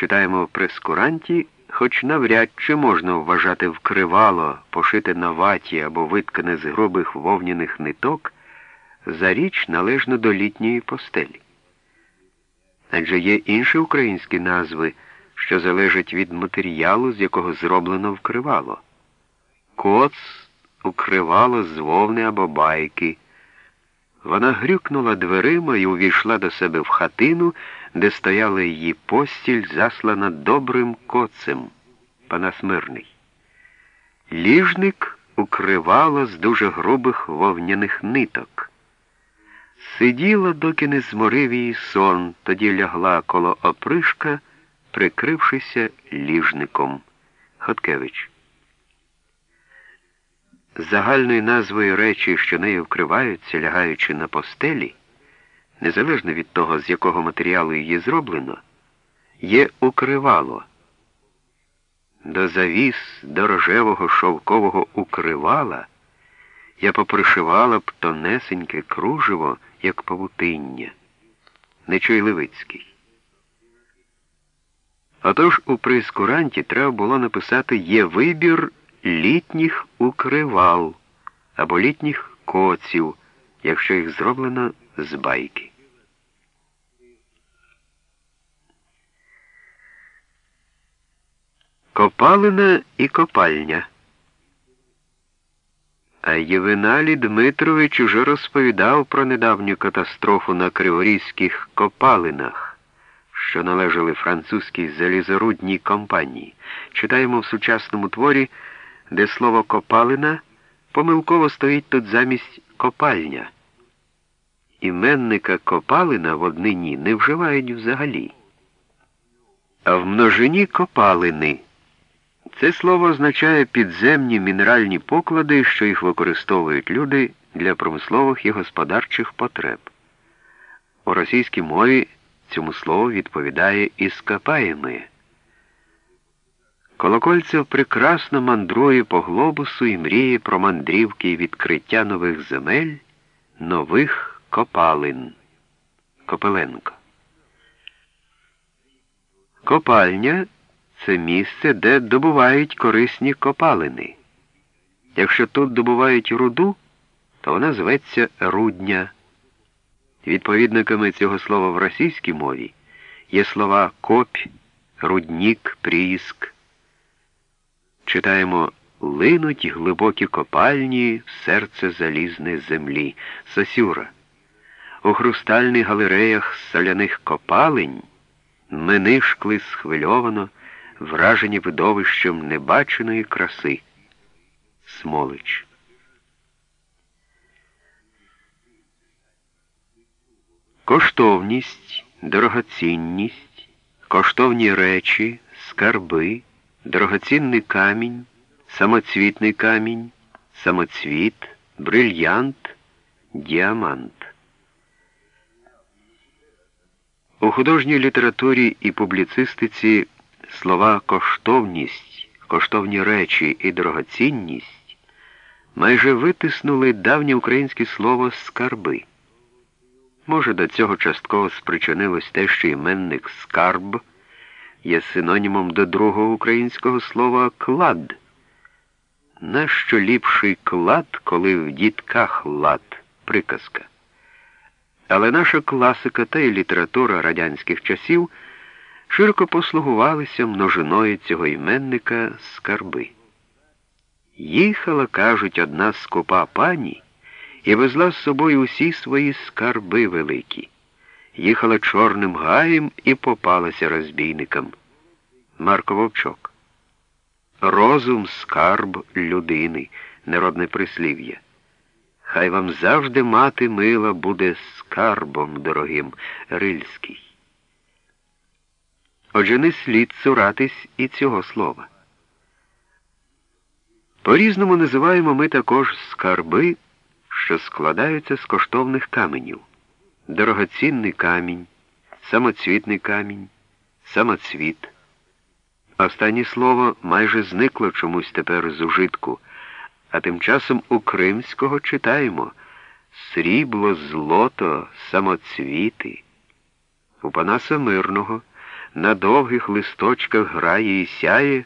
читаємо в прескуранті, хоч навряд чи можна вважати вкривало, пошите на ваті або виткане з грубих вовняних ниток, за річ належно до літньої постелі. Адже є інші українські назви, що залежать від матеріалу, з якого зроблено вкривало. Коц укривало з вовни або байки. Вона грюкнула дверима і увійшла до себе в хатину, де стояла її постіль, заслана добрим коцем, панасмирний. Ліжник укривало з дуже грубих вовняних ниток. Сиділа, доки не зморив її сон, тоді лягла коло опришка, прикрившися ліжником. Хоткевич. Загальною назвою речі, що нею вкриваються, лягаючи на постелі, незалежно від того, з якого матеріалу її зроблено, є укривало. До завіс до рожевого шовкового укривала я попришивала б тонесеньке кружево, як павутиння. Нечуй Левицький. Отож у прискуранті треба було написати є вибір літніх укривал або літніх коців, якщо їх зроблено з байки. Копалина і копальня. А Євеналі Дмитрович уже розповідав про недавню катастрофу на криворізьких копалинах, що належали французькій залізорудній компанії. Читаємо в сучасному творі, де слово копалина помилково стоїть тут замість копальня. Іменника копалина в однині не вживають взагалі. А в множині копалини. Це слово означає підземні мінеральні поклади, що їх використовують люди для промислових і господарчих потреб. У російській мові цьому слову відповідає іскопаєми. Колокольцев прекрасно мандрує по глобусу і мріє про мандрівки і відкриття нових земель, нових копалин. Копеленко. Копальня це місце, де добувають корисні копалини. Якщо тут добувають руду, то вона зветься рудня. Відповідниками цього слова в російській мові є слова копь, руднік, приїск. Читаємо линуть глибокі копальні в серце залізне землі, Сосюра. У хрустальних галереях соляних копалень ми нишкли схвильовано вражені видовищем небаченої краси. Смолич. Коштовність, дорогоцінність, коштовні речі, скарби, дорогоцінний камінь, самоцвітний камінь, самоцвіт, брильянт, діамант. У художній літературі і публіцистиці слова коштовність, коштовні речі і дорогоцінність майже витиснули давнє українське слово скарби. Може, до цього частково спричинилось те, що іменник скарб є синонімом до другого українського слова клад. Нащо ліпший клад, коли в дітках лад приказка? Але наша класика та й література радянських часів широко послугувалися множиною цього іменника скарби. Їхала, кажуть, одна скупа пані і везла з собою усі свої скарби великі. Їхала чорним гаєм і попалася розбійникам. Марко Вовчок. Розум скарб людини, народне прислів'я. Хай вам завжди мати мила буде скарбом дорогим Рильський. Отже, не слід цуратись і цього слова. По-різному називаємо ми також скарби, що складаються з коштовних каменів, дорогоцінний камінь, самоцвітний камінь, самоцвіт. Останнє слово майже зникло чомусь тепер з ужитку, а тим часом у Кримського читаємо срібло, злото, самоцвіти. У Панаса Мирного на довгих листочках грає і сяє.